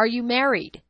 Are you married?